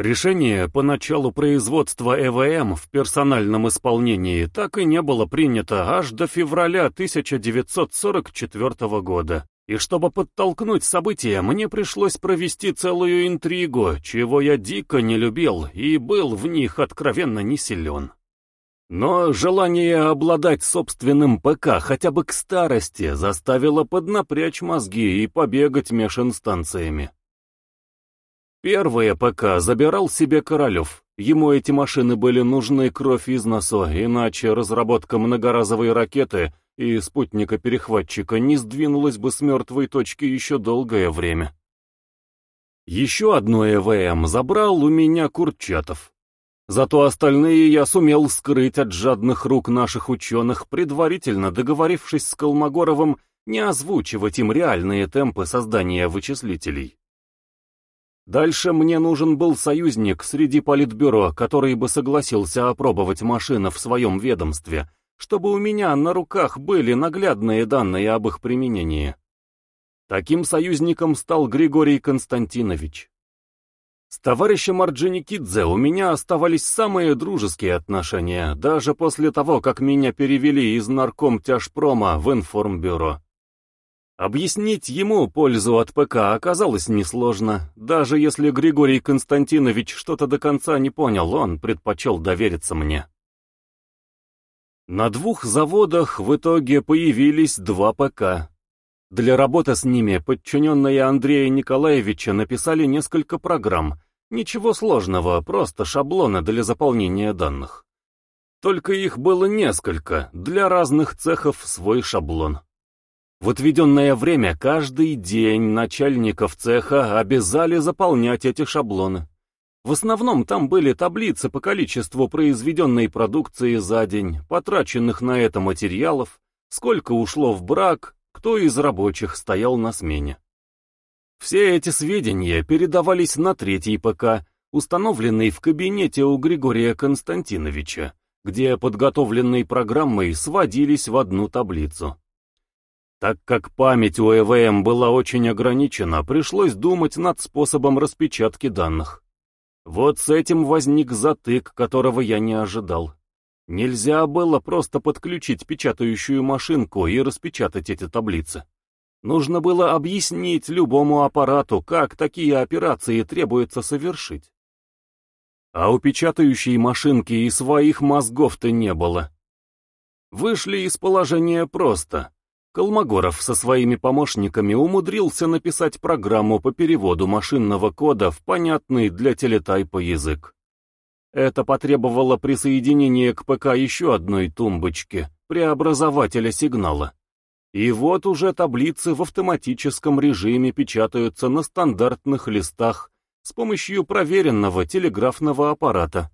Решение по началу производства ЭВМ в персональном исполнении так и не было принято аж до февраля 1944 года. И чтобы подтолкнуть события, мне пришлось провести целую интригу, чего я дико не любил и был в них откровенно не силен. Но желание обладать собственным ПК хотя бы к старости заставило поднапрячь мозги и побегать меж инстанциями. Первое ПК забирал себе Королев. Ему эти машины были нужны кровь из носу, иначе разработка многоразовой ракеты и спутника-перехватчика не сдвинулась бы с мертвой точки еще долгое время. Еще одно ЭВМ забрал у меня Курчатов. Зато остальные я сумел скрыть от жадных рук наших ученых, предварительно договорившись с Колмогоровым не озвучивать им реальные темпы создания вычислителей. Дальше мне нужен был союзник среди политбюро, который бы согласился опробовать машины в своем ведомстве, чтобы у меня на руках были наглядные данные об их применении. Таким союзником стал Григорий Константинович. С товарищем Орджоникидзе у меня оставались самые дружеские отношения, даже после того, как меня перевели из нарком тяжпрома в информбюро. Объяснить ему пользу от ПК оказалось несложно. Даже если Григорий Константинович что-то до конца не понял, он предпочел довериться мне. На двух заводах в итоге появились два ПК. Для работы с ними подчиненные Андрея Николаевича написали несколько программ. Ничего сложного, просто шаблоны для заполнения данных. Только их было несколько, для разных цехов свой шаблон. В отведенное время каждый день начальников цеха обязали заполнять эти шаблоны. В основном там были таблицы по количеству произведенной продукции за день, потраченных на это материалов, сколько ушло в брак, кто из рабочих стоял на смене. Все эти сведения передавались на третий ПК, установленный в кабинете у Григория Константиновича, где подготовленные программой сводились в одну таблицу. Так как память у ЭВМ была очень ограничена, пришлось думать над способом распечатки данных. Вот с этим возник затык, которого я не ожидал. Нельзя было просто подключить печатающую машинку и распечатать эти таблицы. Нужно было объяснить любому аппарату, как такие операции требуется совершить. А у печатающей машинки и своих мозгов-то не было. Вышли из положения просто. Колмогоров со своими помощниками умудрился написать программу по переводу машинного кода в понятный для телетайпа язык. Это потребовало присоединения к ПК еще одной тумбочки, преобразователя сигнала. И вот уже таблицы в автоматическом режиме печатаются на стандартных листах с помощью проверенного телеграфного аппарата.